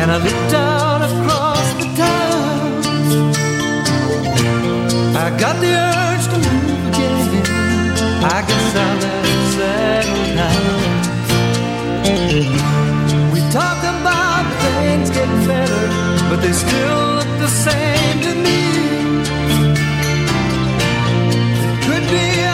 and I looked down across the town. I got the urge to move again. I guess I. but they still look the same to me. Could be.